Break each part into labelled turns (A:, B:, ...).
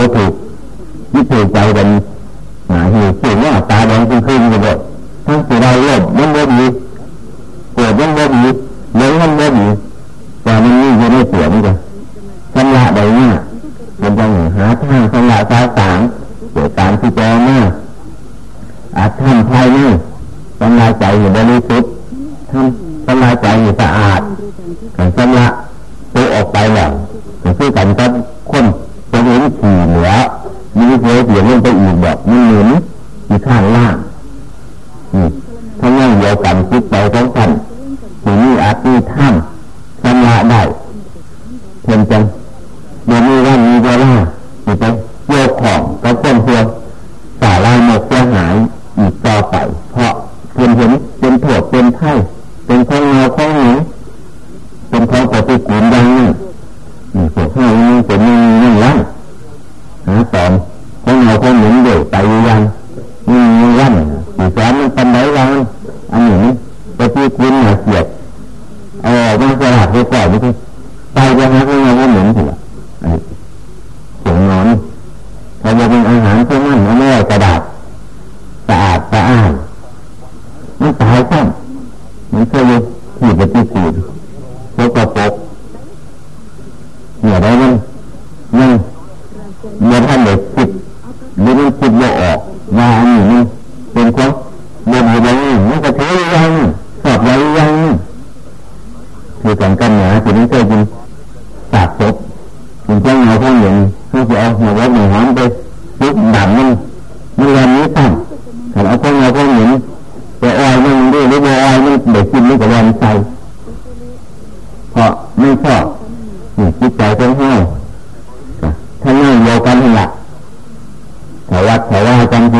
A: ก็ถูกยึดถือใจเป็นหมายคือสิ่งว่าตาแดงขึ้นอยู่หมดทั้งสิ่งเราโลภมันโลภอยู่โกรธมันโลภอยู่เลยงมันโลภอยู่แต่มันนี่ยังไม่เปลี่ยนี่จ้ะชำรใดเนี่ยเป็นยังไงหาทางสำระตาสางเกิดการที่เจ้าหน้าอาจทำภายในชำระใจอยู่บริสุทธิ์ทำสำระใจอยู่สะอาดการชำระตัวออกไปแล้วคือกันกับ เกี่ยวไปยังมีวันสอนมันปันไหนเรามัน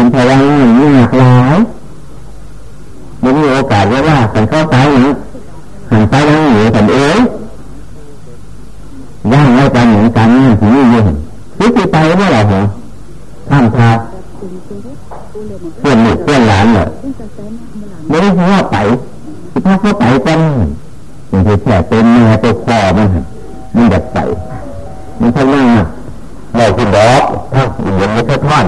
A: นพยายามีหลากหลายมันมีโอกาสเยอะว่าสันเข้าไปหนึ่งหันไปทางหนีกันเองย่างไม่กันเหมือนกันถึงยืงนี่คิดไปเมื่อไหร่เหรอท่านพะเพื่อนหนุ่มเพื่อนหลานเหรอไม่ได้หัวไปถ้าเข้าไปกันมันจะแผลเป็นเนื้อตัวคอมันมันอยากไปมันพลังอะเราคือดอกถ้าอย่างนี้แค่ท่อน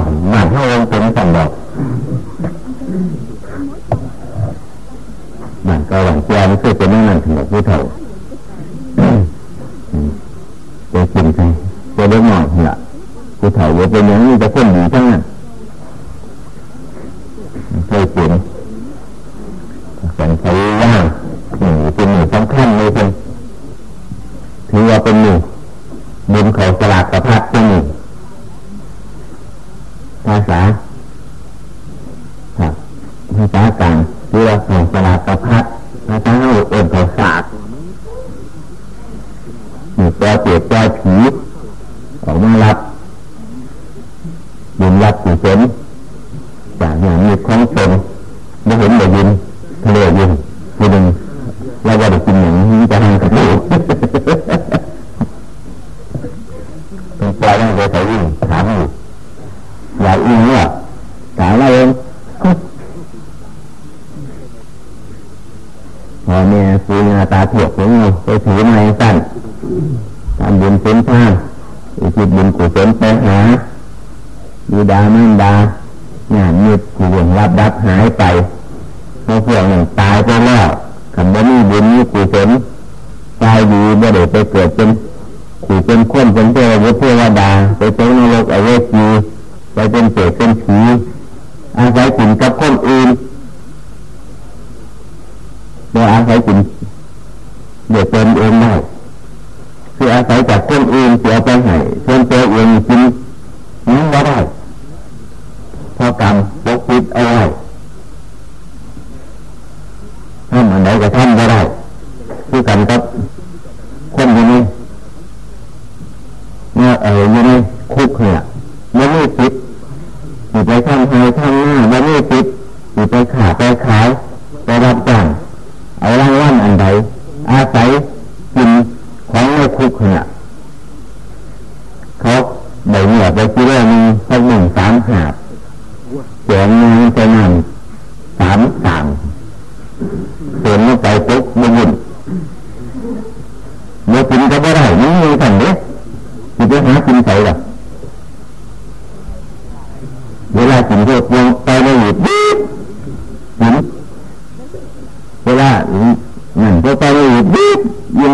A: จังเรือแห่งสลากพัดพระเจ้าเอ็นเขาสาดมีแก้เจ็บแก้ผี ไม่อาศัยกินเดือดเต็นเองได้คืออาศัยจากคนอื่นเสียไปให้คเตัวเองกินนั้นก็ได้พอกรรมปกปิดเอาไว้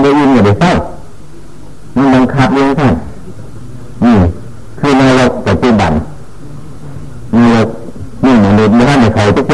A: ได้ยินอย่าไปเศร้ามันบังคับเรื่องท่านนี่คือในโลกปัจจุบันในโลกนี่มนุษย์ไม่ได้ในใครทุก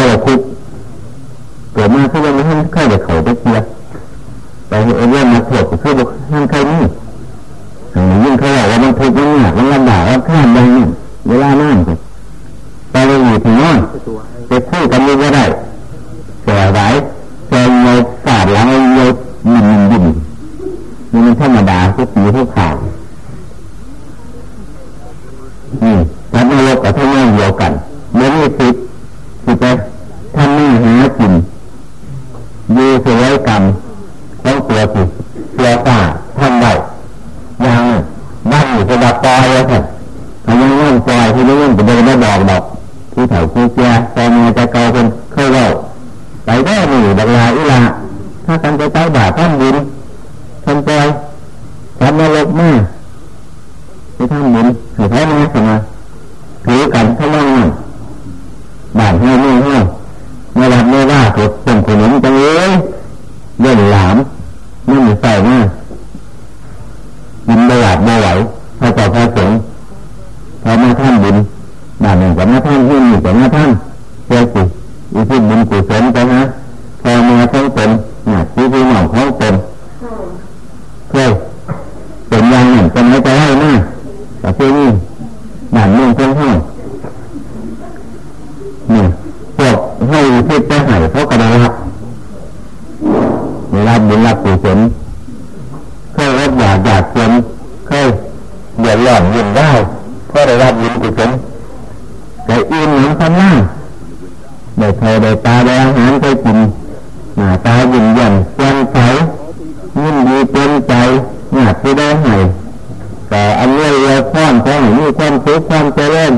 A: ความสุขความเจริญ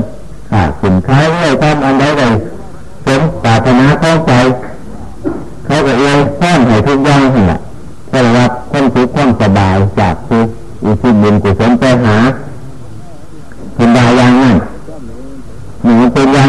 A: ขาดสินค้าไว้ความอันใดใดสมปรารถนาเข้าใจ เขาก็เอียงพ้อนให้ทุกอย่างเนี่ยได้รับความสุขความสบายจากผู้อุทิศบุญกุศลไปหาเป็นดาอยังนั่นหนูเป็นยา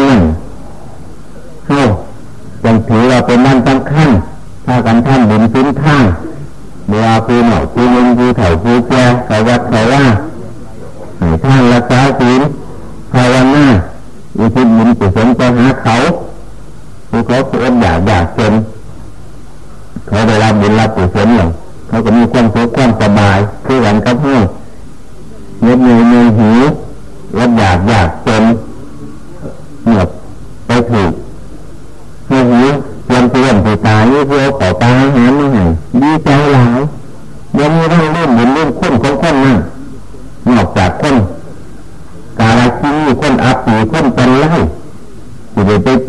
A: with a back.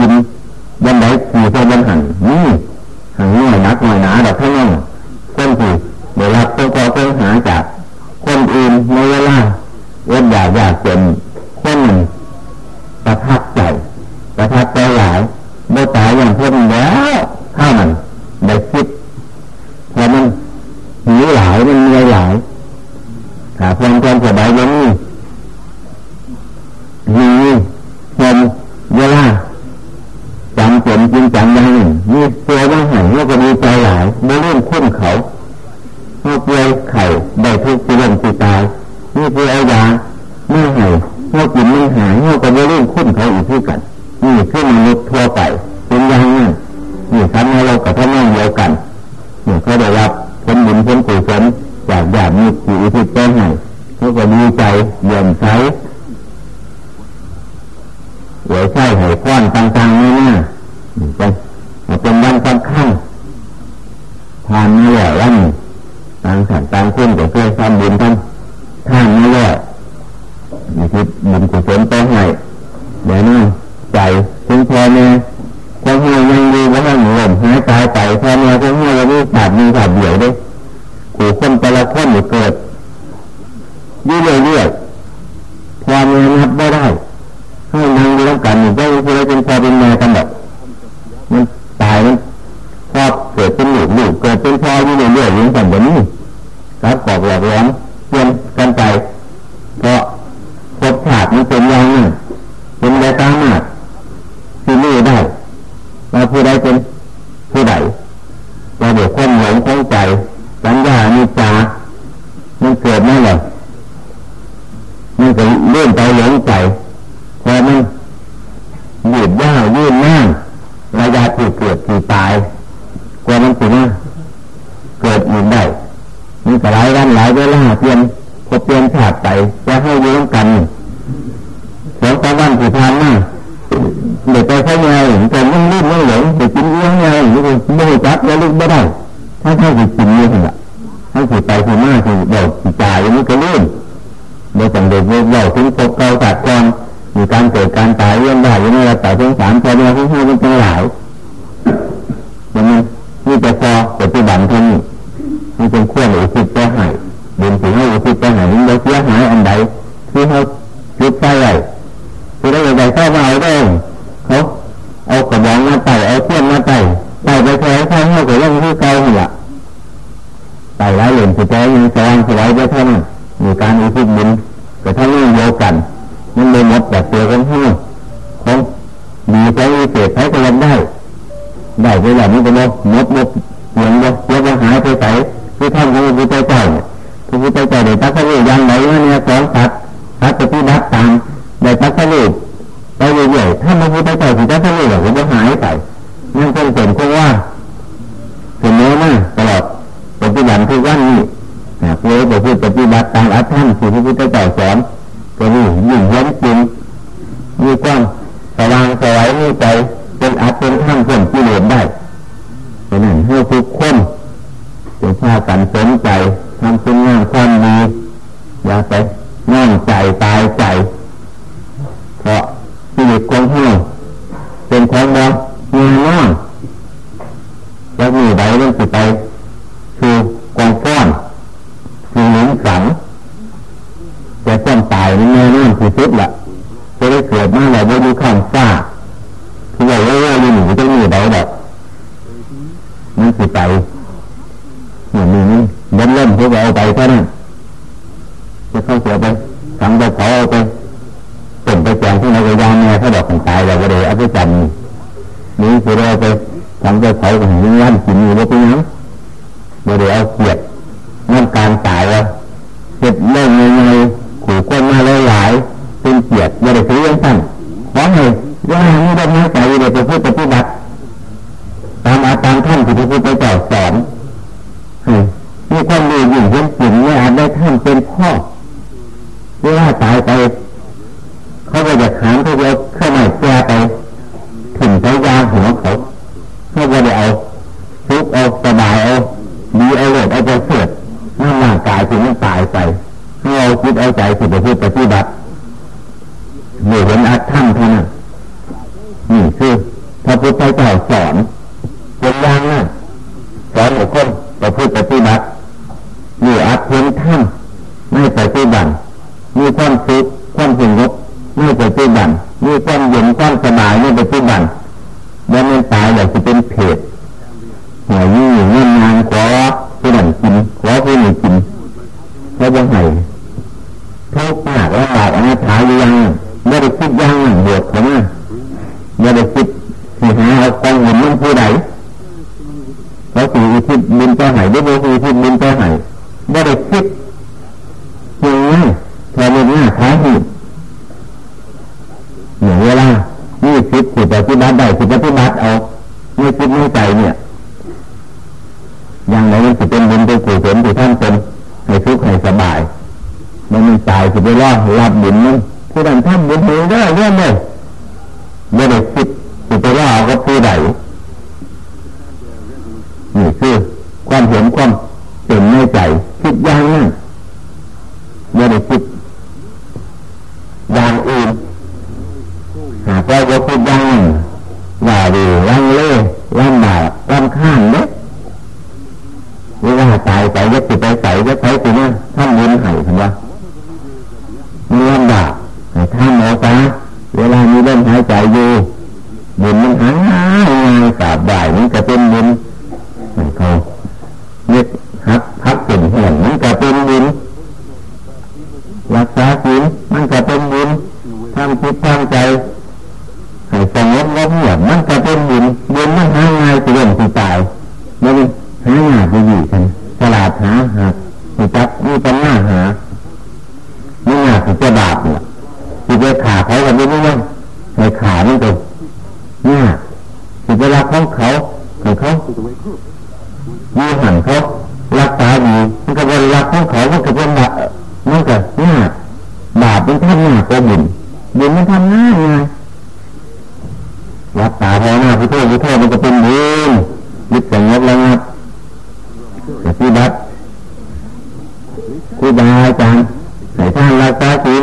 A: นะ รของพระพุทธเจ้าพระพุทธเจ้าได้ตักข้ารู้ยังไหนว่าเนี่ยสองสัตว์สัตว์ปฏิบัติตามได้ตักข้ารู้ไปเรื่อยๆถ้าพระพุทธเจ้าถึงตักข้ารู้แบบมันจะหายไปนั่นคงเป็นเพราะว่าเสมอมาตลอดปฏิบัติทุกวันนี้นะเพื่อจะพูดปฏิบัติตามอัตถานที่พระพุทธเจ้าสอนก็นี่ยิ่งย้อนจริงมีความสว่างสวายมีใจเป็นอัตเป็นท่ามเพื่นกิเลสได้เพราะนั้นให้ทุกคน จะพากันสนใจทำเป็นงานความดีอย่าไปนั่งใจตายใจ เพราะชีวิตของเฮาเป็นของเราเงินน้อยแล้วมีใดเรื่องสิไปคือกองก้อนคือหนุนสังจะต้องตายในเมื่อนั่นคือสุดละจะได้เกิดมาแล้วไม่ดูข้าง เกี่ยวไปทำไปเผาไปเส่งไปแจงที่นายยาแม่ถ้าดอกของตายเราก็เลยเอาไปจันนี้คือเราไปทำไปเผาของนี้ย่านกินอยู่แล้วไปยัง ความสงบไม่เปัจจุบันมีความเย็นความสบายไม่เปัจจุบันแล้วม่นตายอยากจะเป็นเพศหัวยี่เงินงานขอผู้หนึ่งกินขอผู้หนึ่งกินแล้วยังไงเขาปากแล้วปากอนาถาอยู่ยังไม่ได้คิดยังบวชเขามไม่ได้คิดที่หาเอาความเงินมันผู้ใดเขาสื่อคิดมินเจ้าไหนได้ไบ่คือคิดมินเจ้าไหนไม่ได้คิด Now, if I go put down พุทโธพุทโธมันก็เป็นยืนยึดสงบระงับปฏิบัติครูบาอาจารย์ใส่ท่านรักษาศีล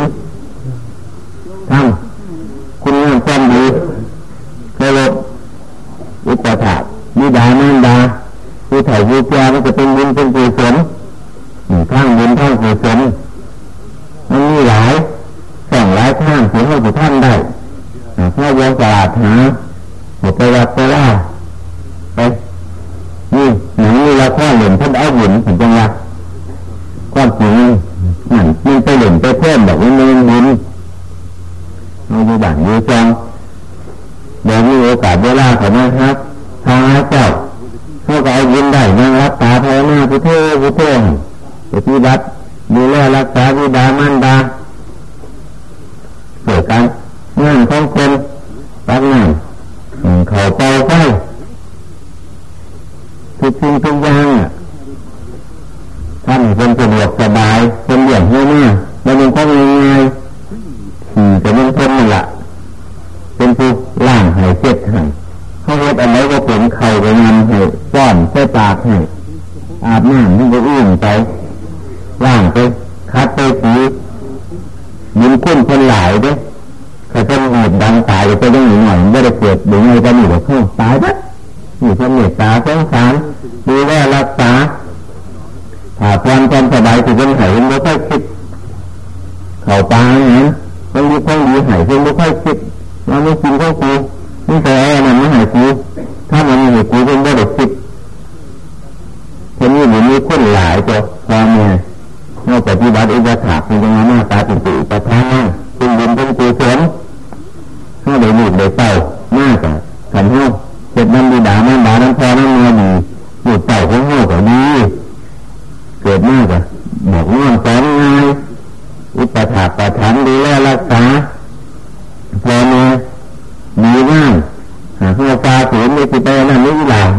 A: ทุกสิ่งทุกอย่าง มากอะบอกง่านสอนง่ายอุปถัมภ์ประทันดูแลรักษาพอเมีมีง่าหากเราตาเสีไม่ติดไปนั่นไม่หลัง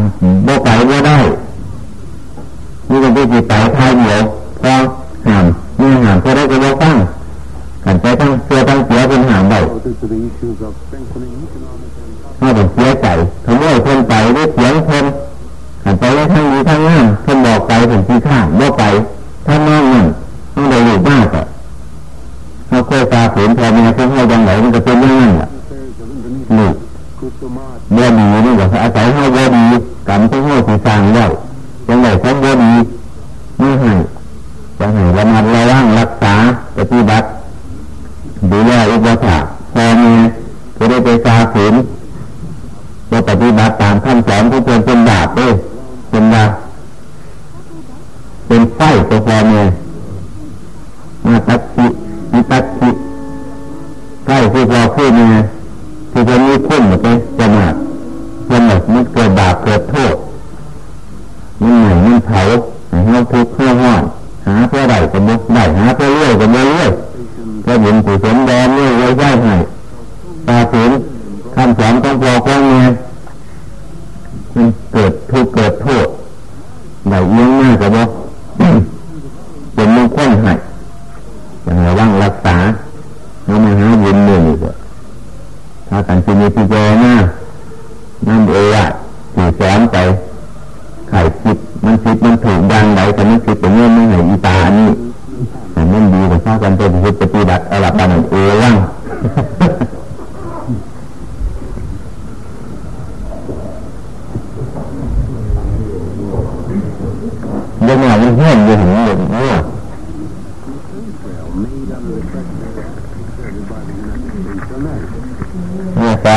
A: เนี่ยสา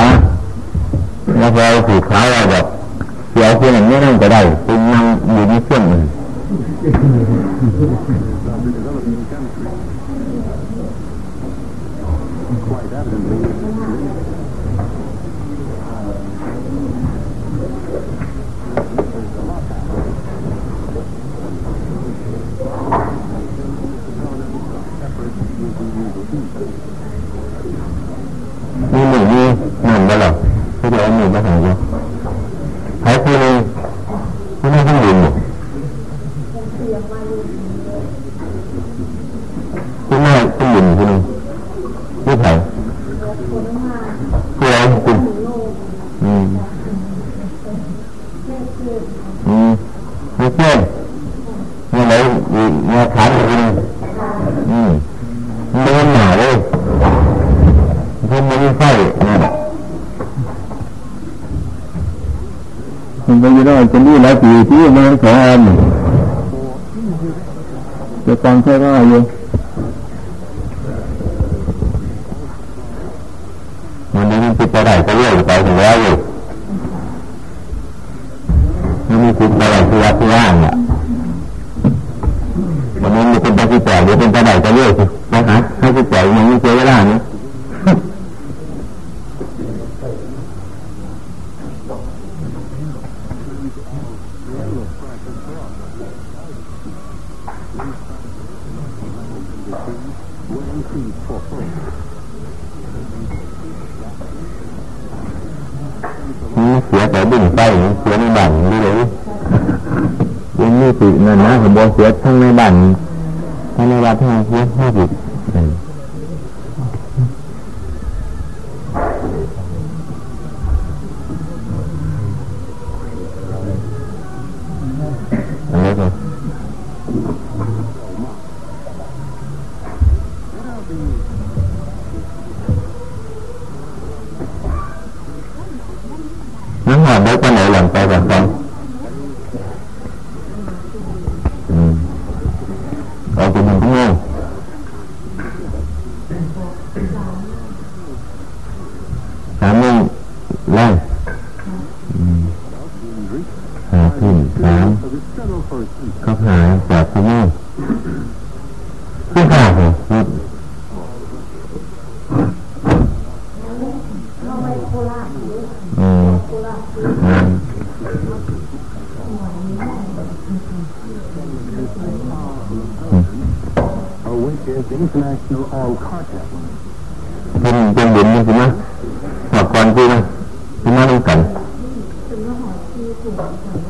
A: แล้วเราผูกขาเราแบบเดี๋ยวคุณอย่างนี้นั่งก็ได้คุณนั่งอยู่ในเครื่องมือ นหนึ่มาหาเระหายไปเลยไม่ต้องยินหรอกคุณแม่ต้องยินคุณนี่ใครคุณ
B: เรา
A: คุณอืมอืมไม่เชื่เนี่ไหนมีฐานคุณอืมเดินหนเลยคุณไม่ใช่นะ มันไปยี่ร้อยจะนี่แล้วปีที่มันสอนจะฟังแค่ร้ออยู่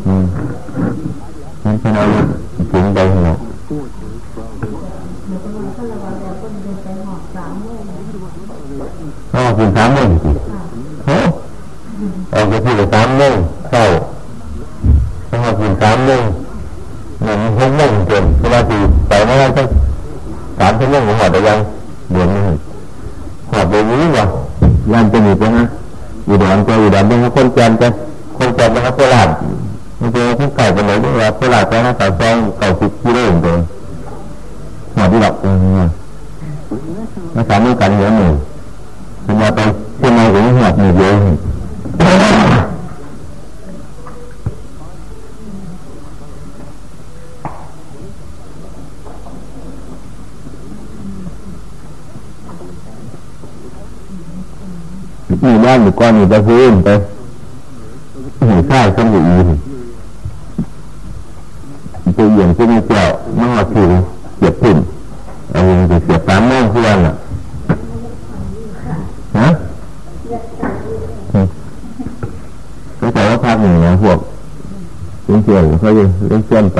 A: อืมนั้นพนันถึงใดหรอกอ๋อคุณสามเดือนสิ ก้อนอยู่ไปพื้นไปหูข้าวขึ้นอยู่อีกตัวเหยียบขึ้นเจ้ามหอดผิวเจ็บปุ่นเอาเงินไปเสียสามโมงเพื่อนอะฮะก็แต่ว่าภาคหนึ่งนะพวกเพื่อนเขาเล่งเชื่อนไป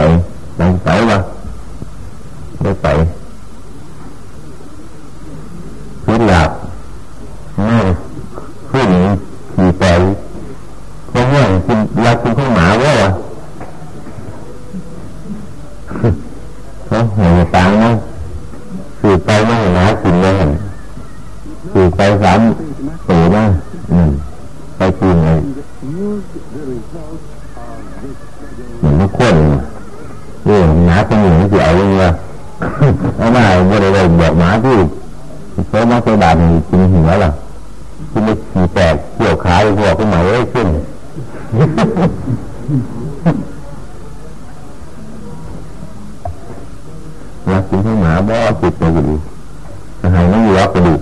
A: หลังไปวะไม่ไปาบ่จิตมาอยู่ดีหายไม่เหลือไปดู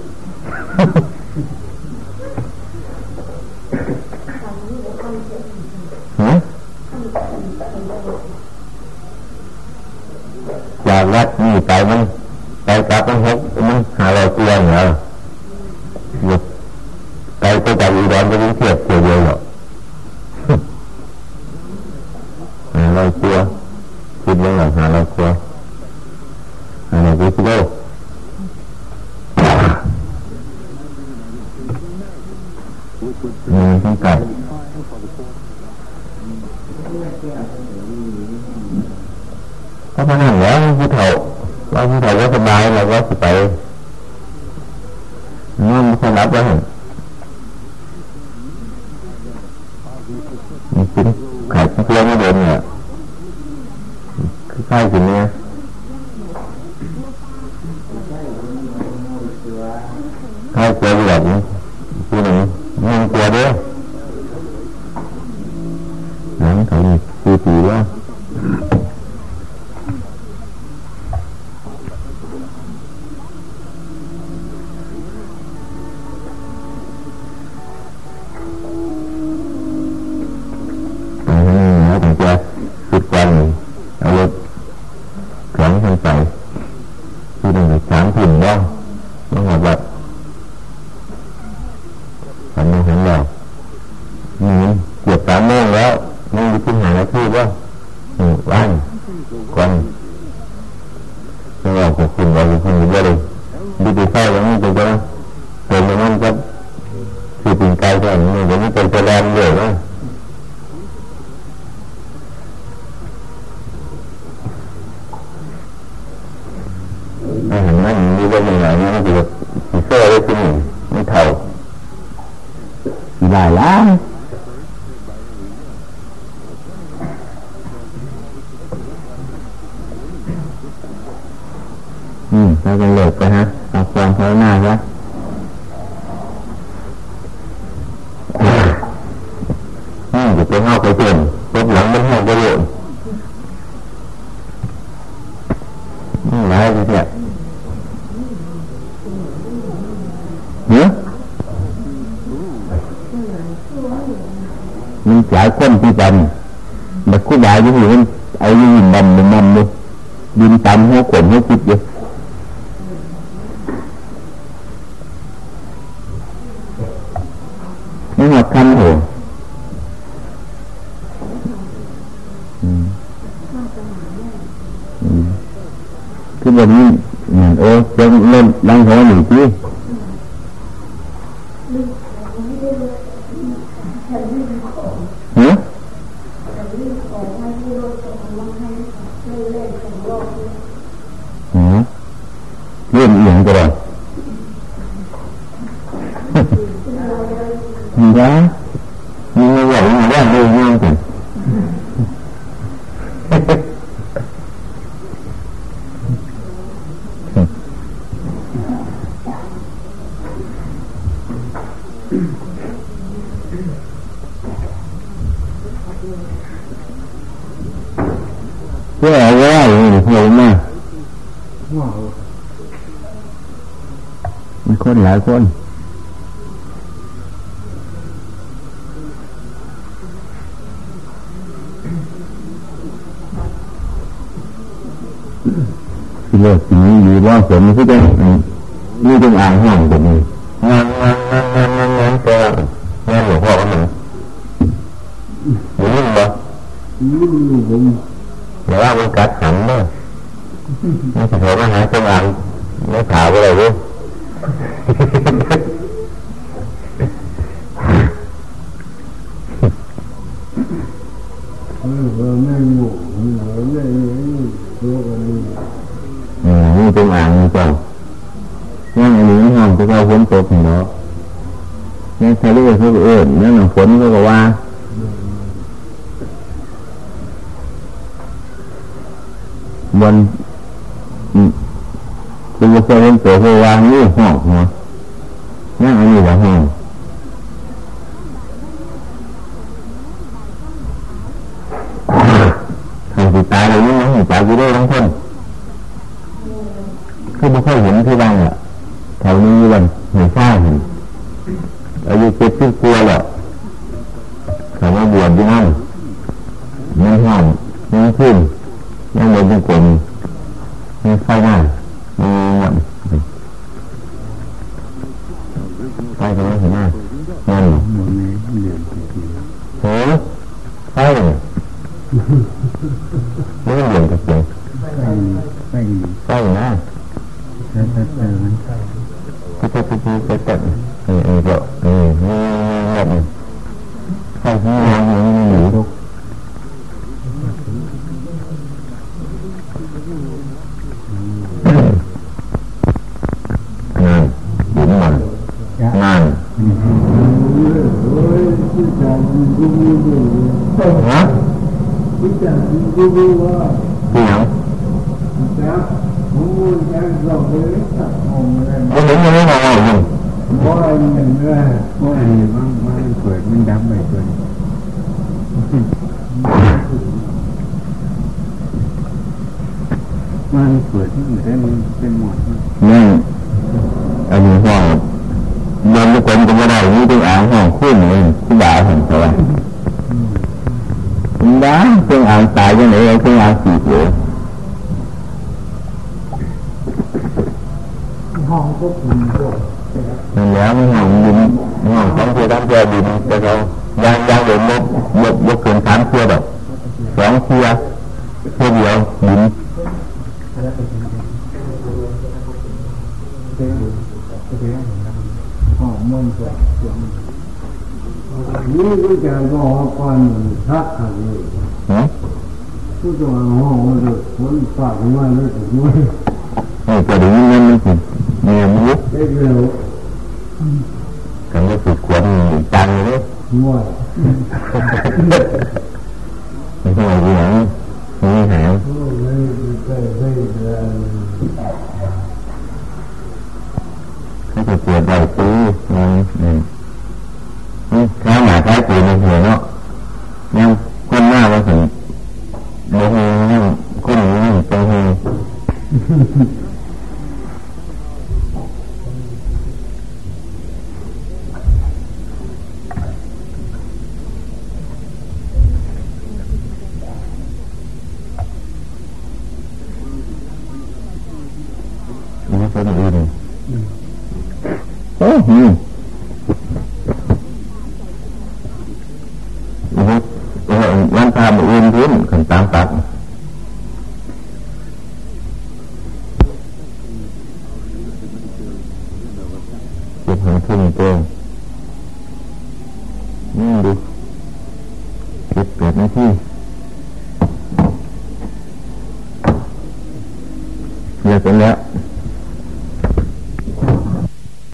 A: ไข่เกลือแบบนี้คื หลายล้านอืมเราจะเลิกไปฮะเอาความภาวนาซะอืมจะไปเข้าไปเปลี่ยนรถหลังมันห้องไปเลยอืมหลายทีเดียว เนี่ยมันหลายคนที่กันแต่คู่บาอยู่ที่มันเอาอยู่ยินดำมันมันเลยดินตำหัวขนหัวคิดอยู่นี่หัวคันหัวอืมอืมคือวันนี้เนี่ยโอ้เจ้าเล่นลังหัวหนึ่งที่ ฮะฮะเรื่องอีหยังก็ได้มีนะมีอะไรอย่างนี้ว่าเรื่องงานกันเพื่อเอาไว้เห็นไหมมีคน หลายคนที่เลิกสิ่งนี้อยู่ว่าสมที่จะนี่เป็นอ่างห้องแบบนี้งานงานงานงานงานงานแต่งานหลวงพ่อก็เหมือนหรือยิ่งบ่เดี๋ยวว่ามันกัดหันเนาะมันจะเห็นว่าหาเครื่องอ่างไม่ขาวอะไรด้วย นี่เป็นอ่างนี่เจ้านั่นอันนี้ห้องที่เขาฝนตกเนาะนี่ทะเลเขาก็เอิญนั่นฝนเขาก็ว่าบน ตัวเซเว่นตัวเฮวางนี่ห้องเนาะนั่นอันนี้ว่าห้องใครติตายเลยนี่มันตายกูได้ทั้งคนคือไม่ค่อยเห็นที่บ้านอะแถวนี้วันเห็นซ่าเห็นอายุเจ็ดสิบกว่าแล้วเขามาบวชที่นั่นไม่ห้องไม่ขึ้นยังเดินจงกรมไม่ค่อยได้ไม่หมด ไปไปไหน
B: ไห
A: น้านั่นโหไป
B: มันเปิดที่มันได้มันเป็นหมด
A: นี่อันนี้ห้องเดินทุกคนก็ไม่ได้นี่ต้องอ่างห้องขึ้นเลยที่บ่าวเห็นใช่ไหม đó phương án tại cho này phương án chỉ dụ นั่นแล้วมันหองดินมันหองสองเทียร์สามเทียร์ดินแต่เรายางยางเดินยกยกยกเกินสามเทียร์แบบสองเทียร์เทียร์เดียวดิน
C: นี่ก็จะก็ก่อเลย
A: หืม
C: ผู้ตัวห้อเลยคนฝากมาเลยว
A: ดีนั่ ဆိုတာပြောမှာ။ဒီဝိဇ္ဇာဘောဟောပါနေသာခံလို့ဟမ်ကုသိုလ်ဟောလို့ဘုန်းပါဘုရားလို့ဒီလိုဟုတ်တယ်ဒီနည်းနည်းနေမျိုးဒီလိုကံရပုကွန်တန်လေမောဘယ်လိုလဲဘယ်ဟဲ့ဘယ်လိုလဲဘယ်လိုလဲဘယ်လိုလဲ